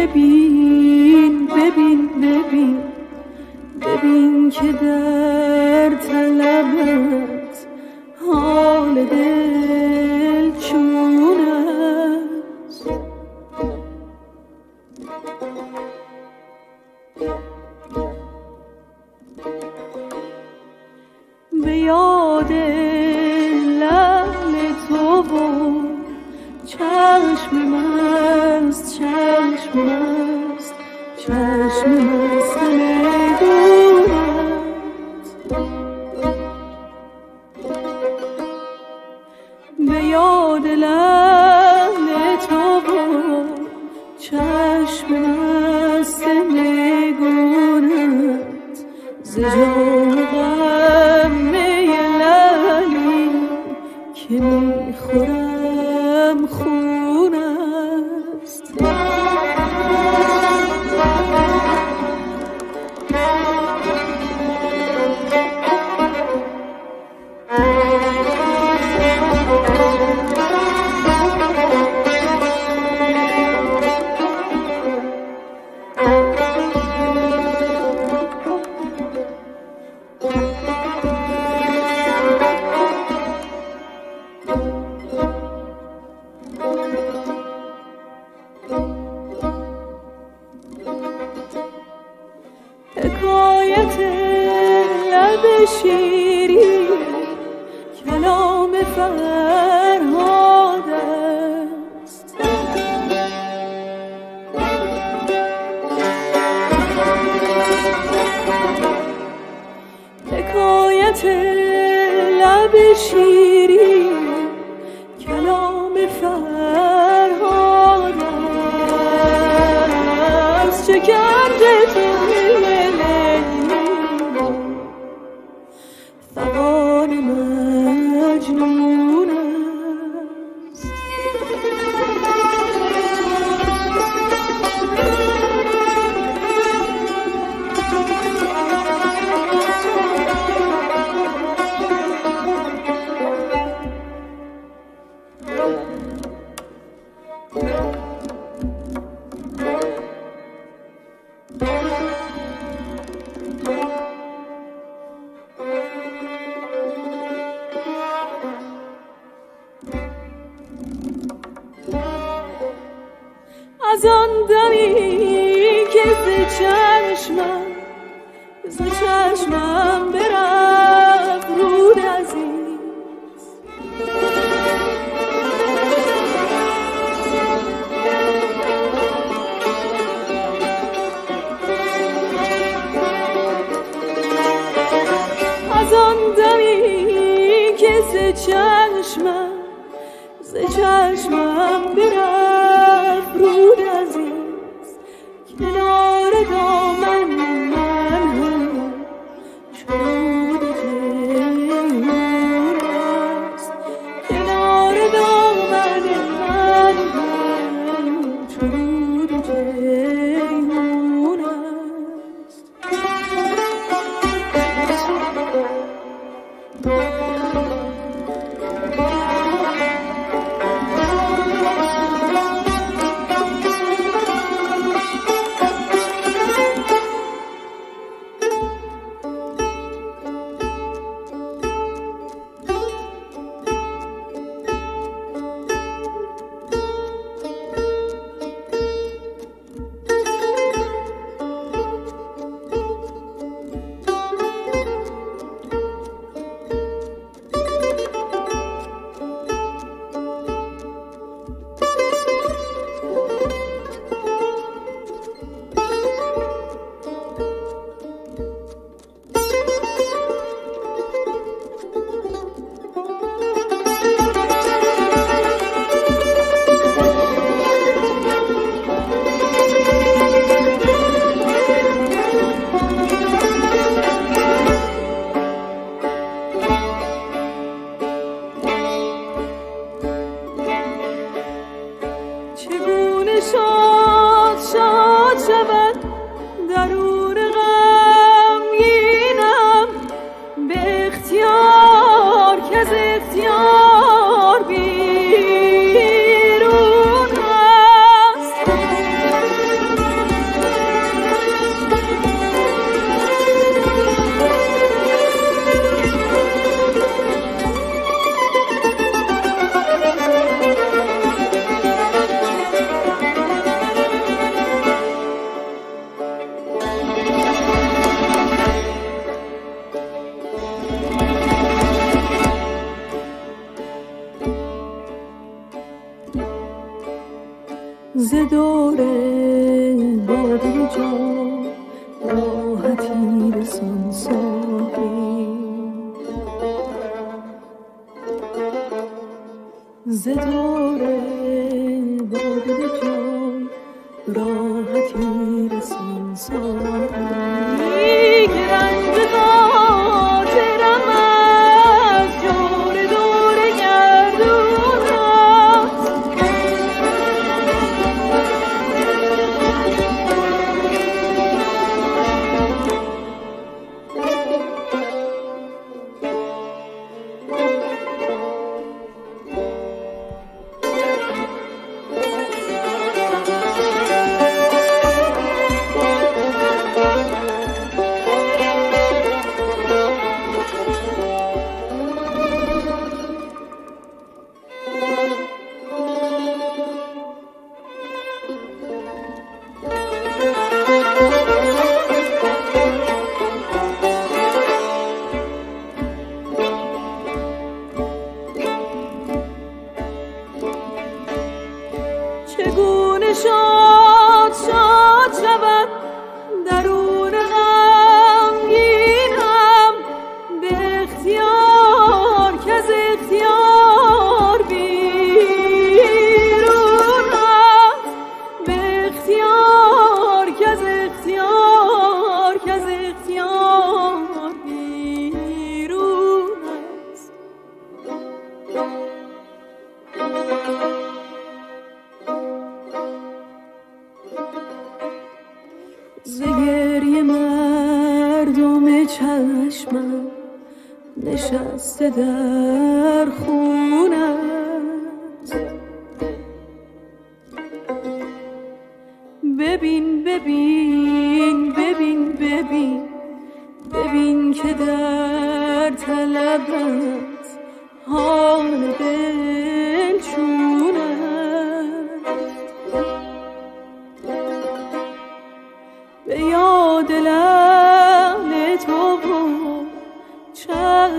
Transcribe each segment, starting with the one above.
ببین ببین ببین. ببین که در طلبت حال دل. شیری نام فقط Zı çeşmem, zı çeşmem biraz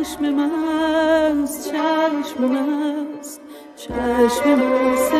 چشم مست چشم مست چشم مست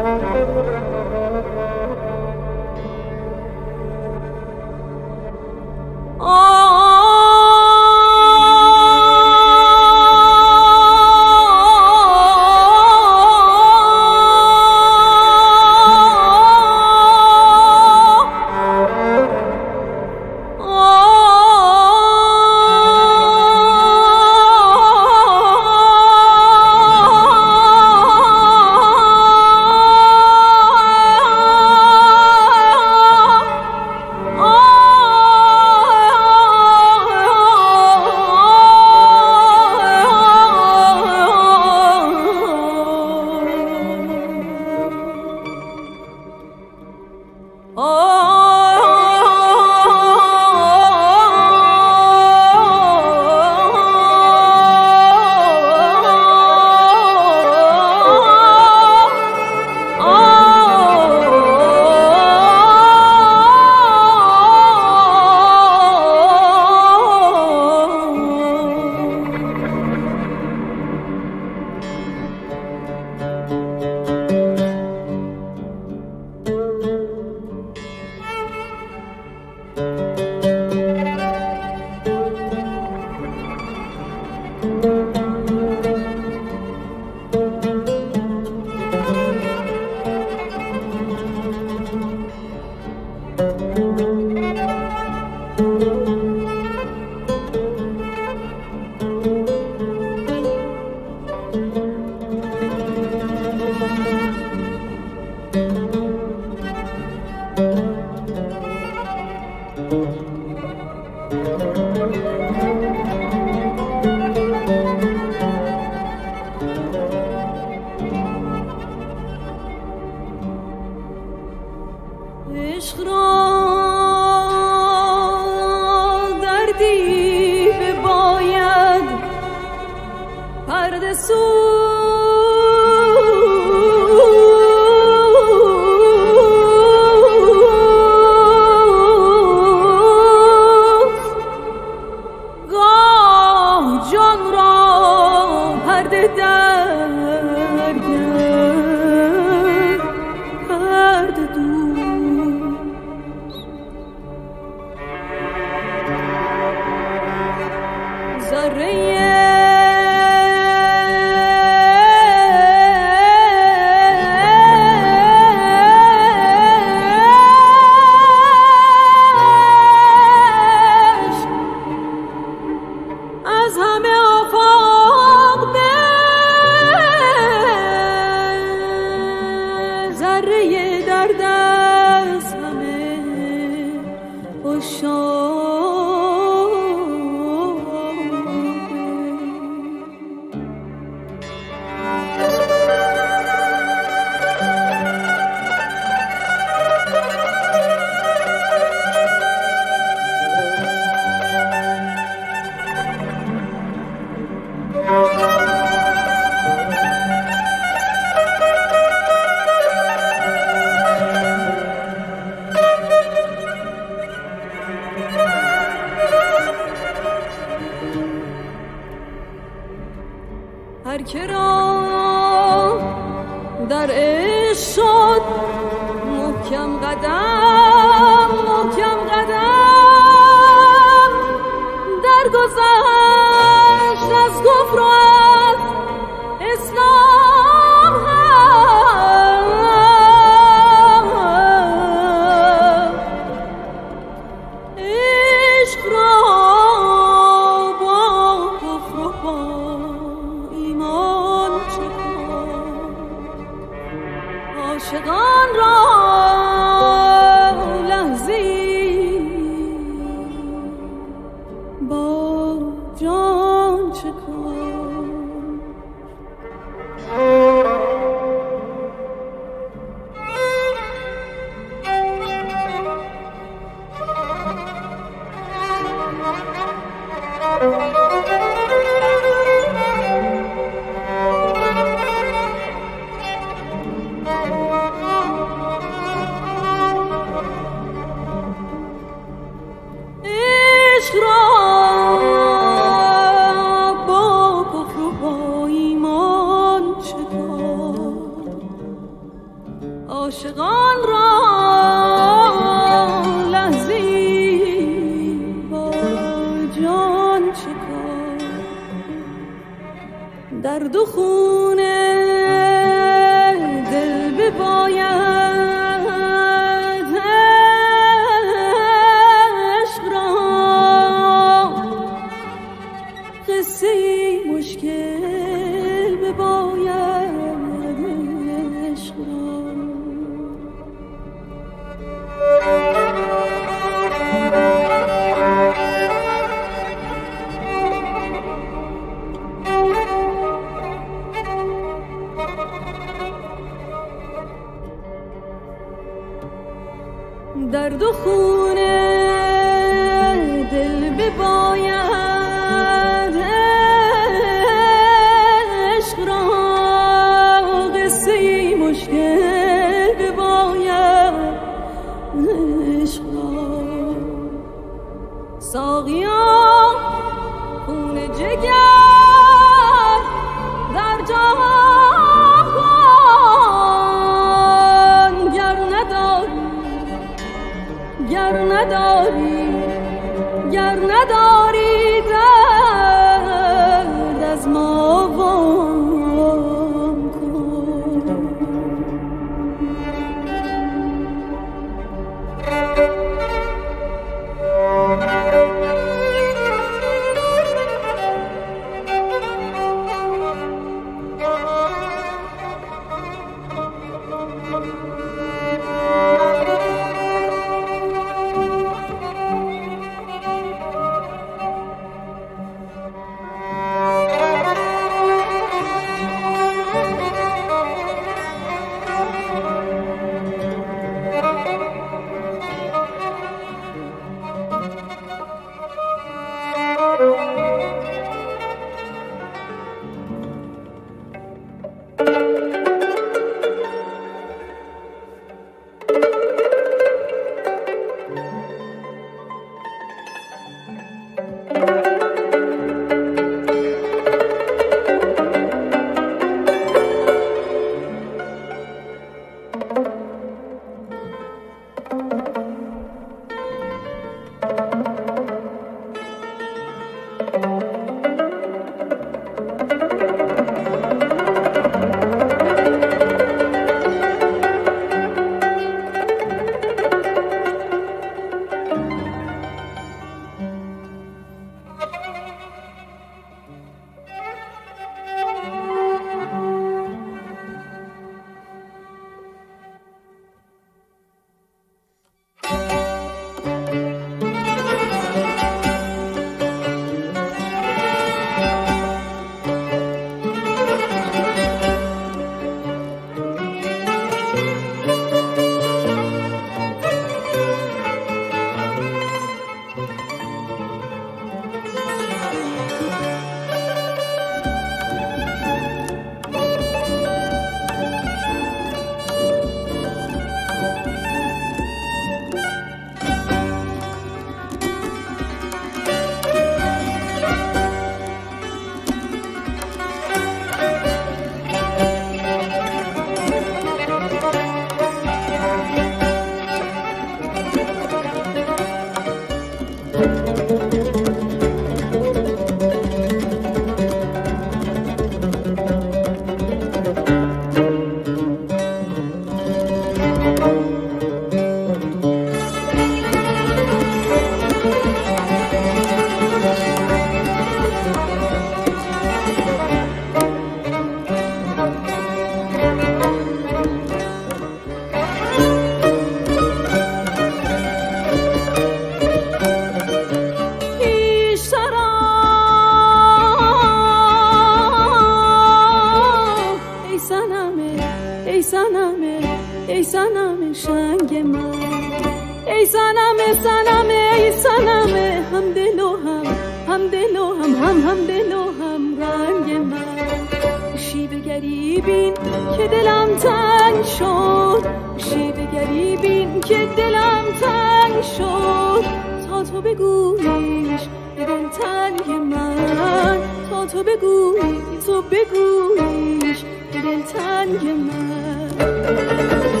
سنم ای سنم هم دل و هم هم دل و هم هم هم دل و هم رنگ من. شیب گریبین که دلم تنگ شد. شیب گریبین که دلم تنگ شد. تا تو بگویش به دل تنگ من. تا تو بگویی تو بگویش به دل تنگ من.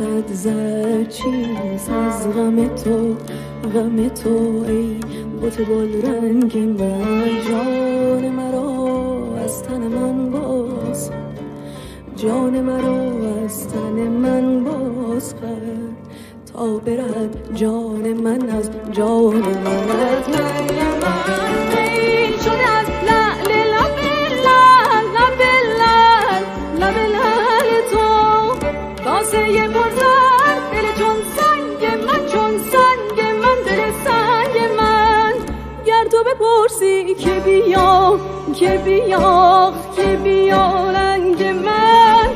رخت زد چیز از غم تو غم تو ای بوت گل رنگ من جان مرا از تن من باز جان مرا از تن من باز تا برد جان من از جان من از من که بیا که بیا رنگ من.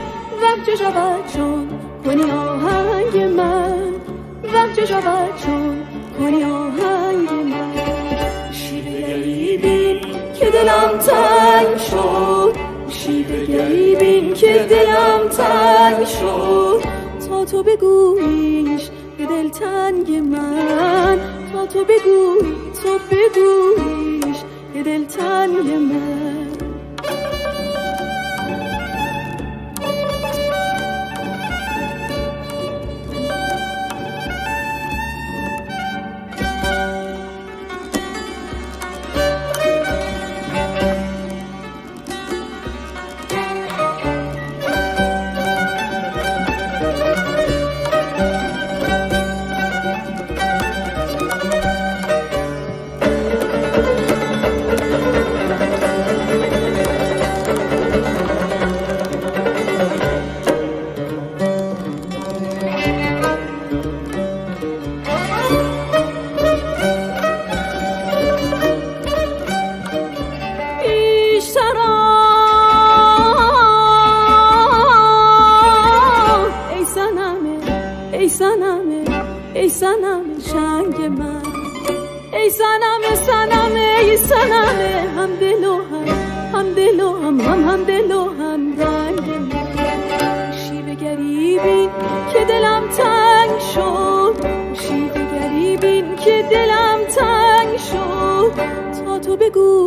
وقت شود چون کنی آهنگ من؟ وقت شود چون کنی آهنگ من؟ شیوه بین که دلم تنگ شد. شیوه بین که دلم تنگ شد. تا تو بگویش به دل تنگ من. تا تو بگویی تو girilten yemek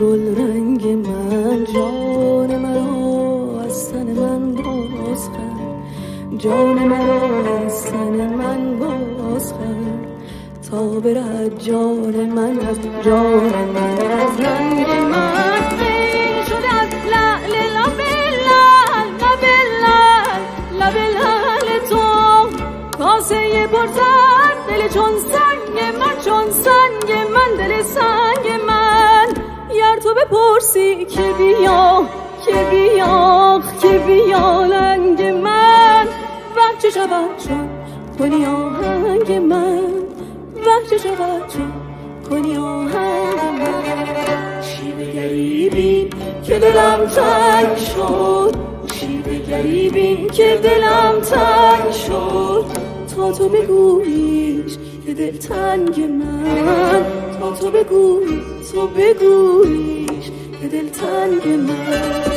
گل رنگ من. جان مرا از تن من باز کرد جان مرا از تن من باز کرد تا برد جان من از جان من از رنگ من. کاسه پرزن دل چون سنگ من چون سنگ من دل سنگ من. گر تو بپرسی که بیا که بیا که بیا لنگ من. وقت شود چون کنی آهنگ من؟ وقت شود چون کنی آهنگ من؟ شیوه گریبین که دلم تنگ شد. شیوه گریبین که دلم تنگ شد. تا تو بگویش که دل تنگ من. تا تو بگوی تو بگویش به دل تنگ من.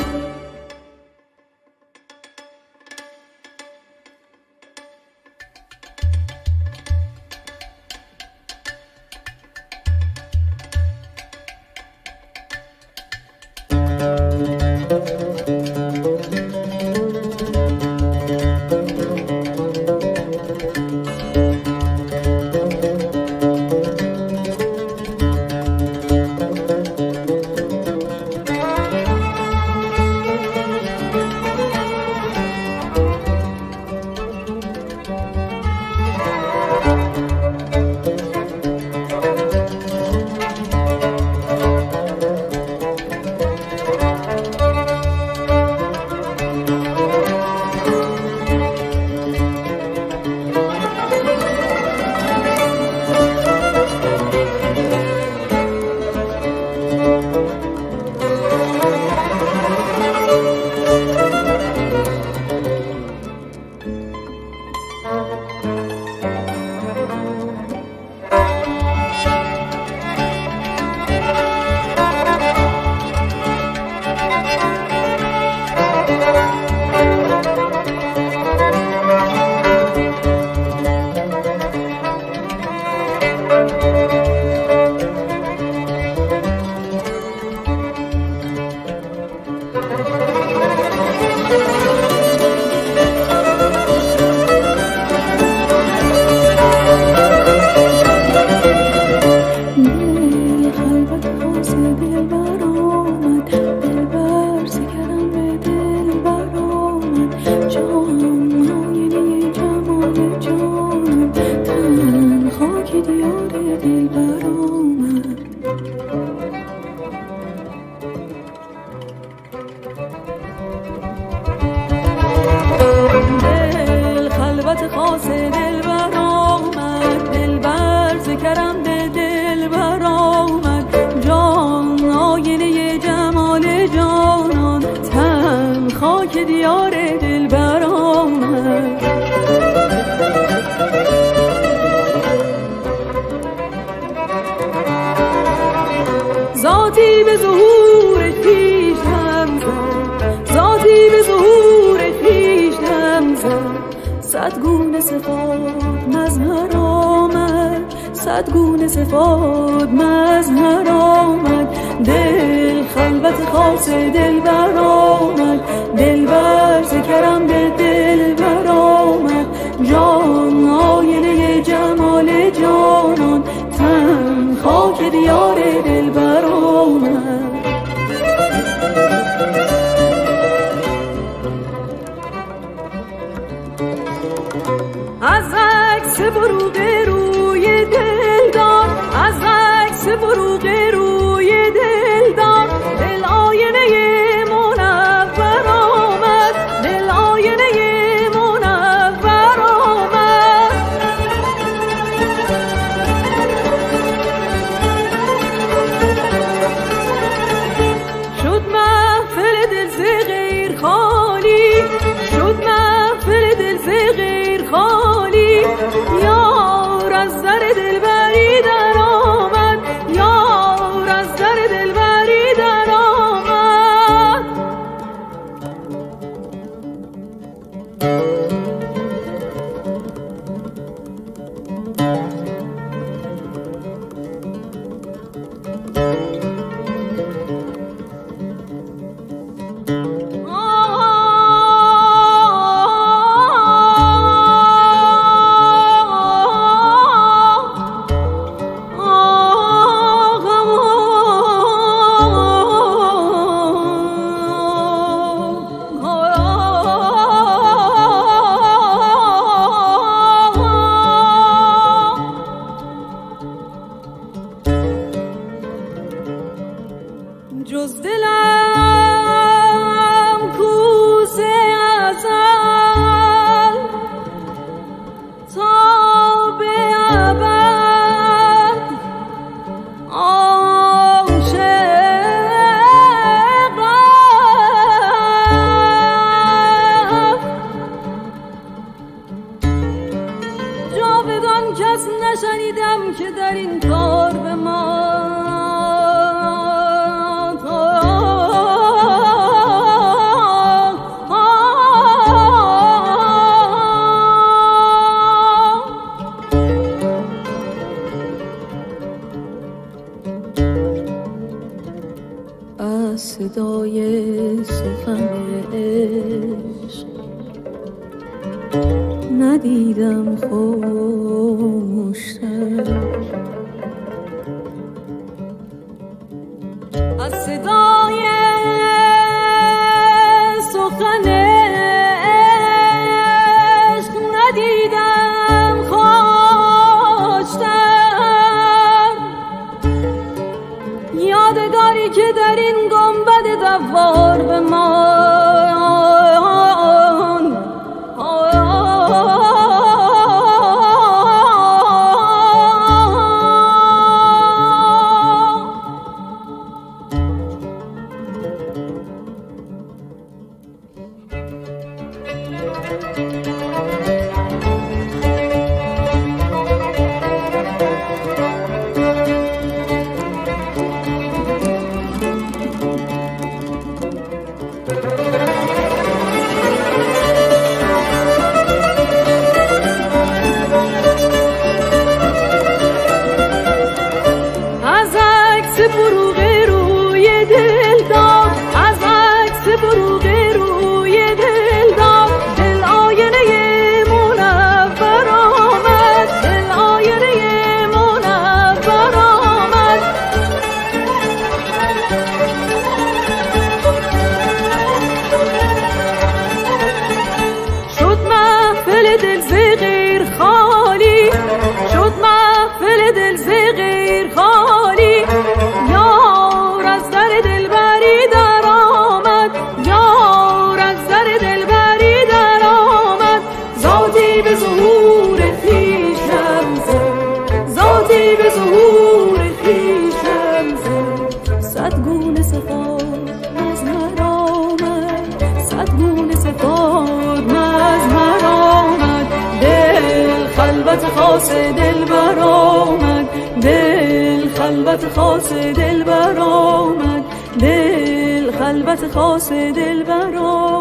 خاص دل برام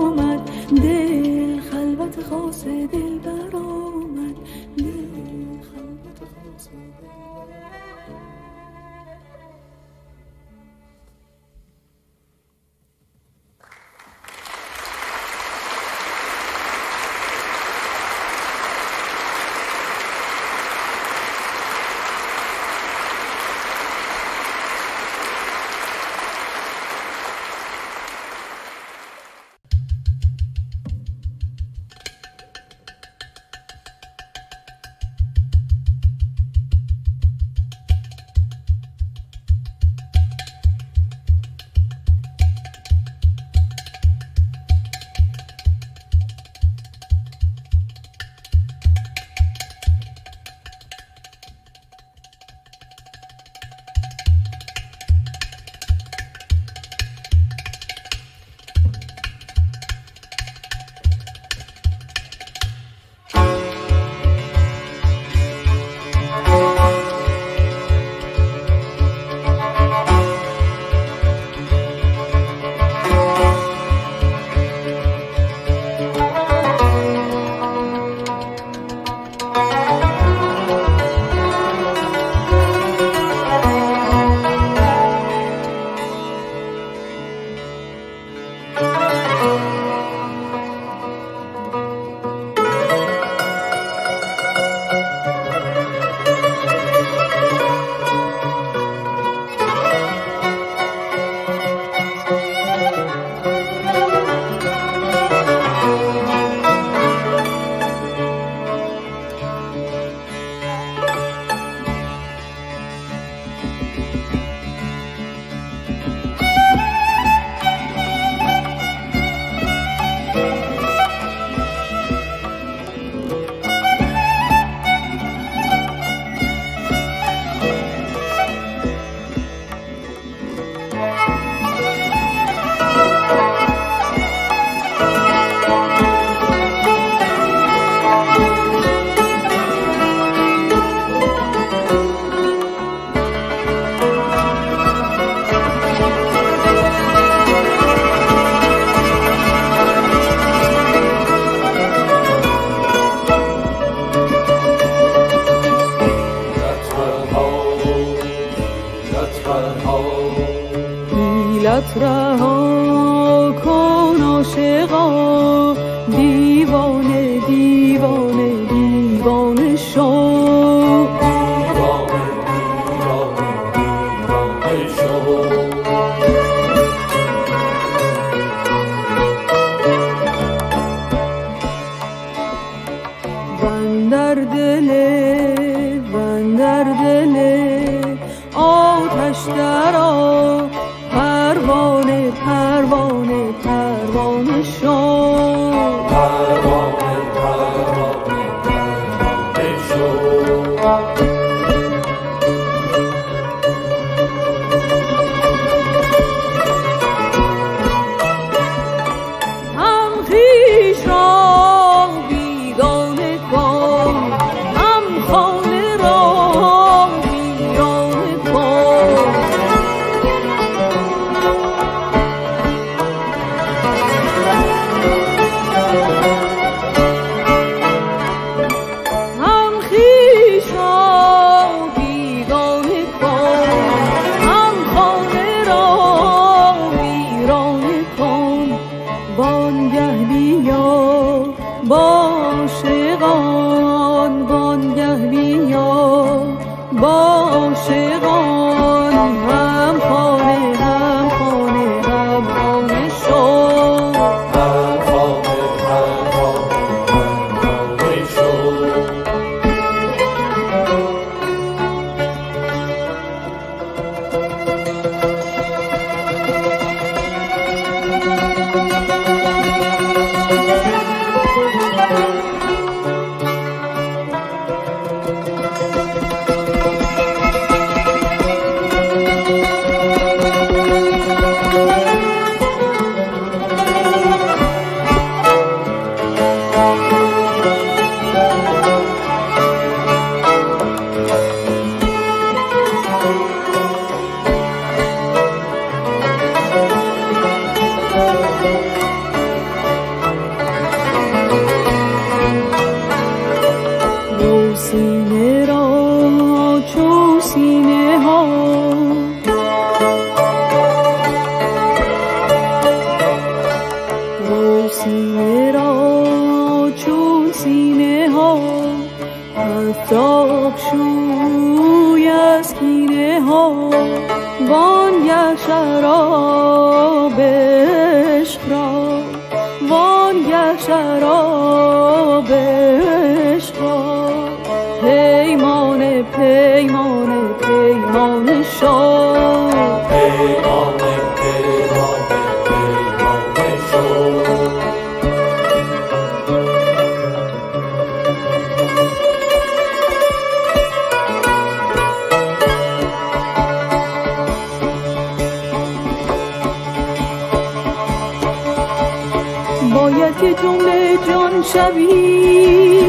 شوی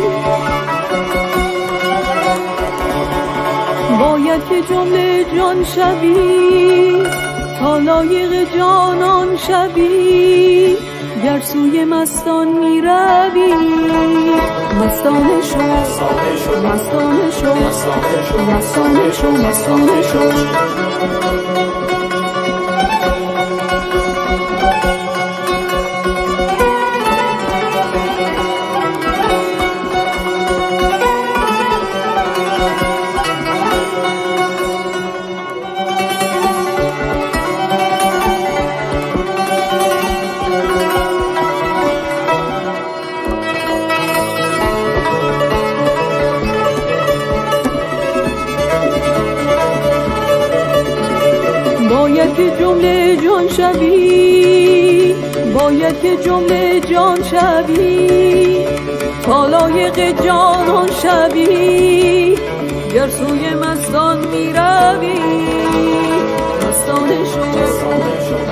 باید که جمله جان شوی تا لایق جانان شوی گر سوی مستان می روی مستانه شو مستانه شو مستانه شو مستانه شو. شوی باید که جمله جان شوی تا لایق جانان شوی گر سوی مستان می روی مستانه شو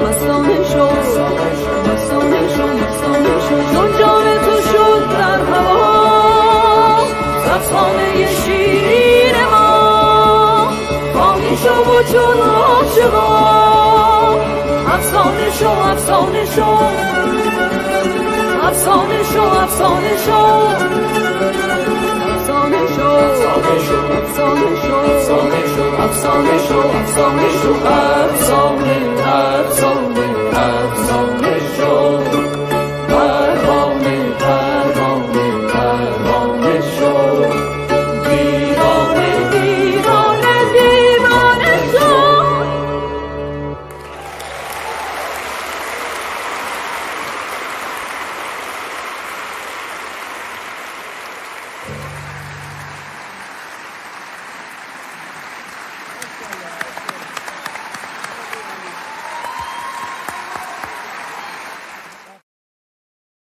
مستانه شو مستانه شو مستانه شو. چون جان تو شد در هوا افسانه شیرین ما. فانی شو و چون عاشقا افسانه شو افسانه شو. افسانه شو افسانه شو. افسانه افسانه شو افسانه شو افسانه شو. افسانه شو افسانه شو افسانه شو افسانه افسانه افسانه شو.